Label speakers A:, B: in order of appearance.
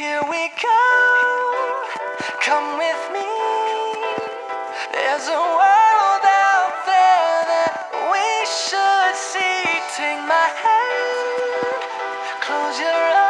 A: Here we go. Come with me. There's a world out there that we should see. Take my hand. Close your eyes.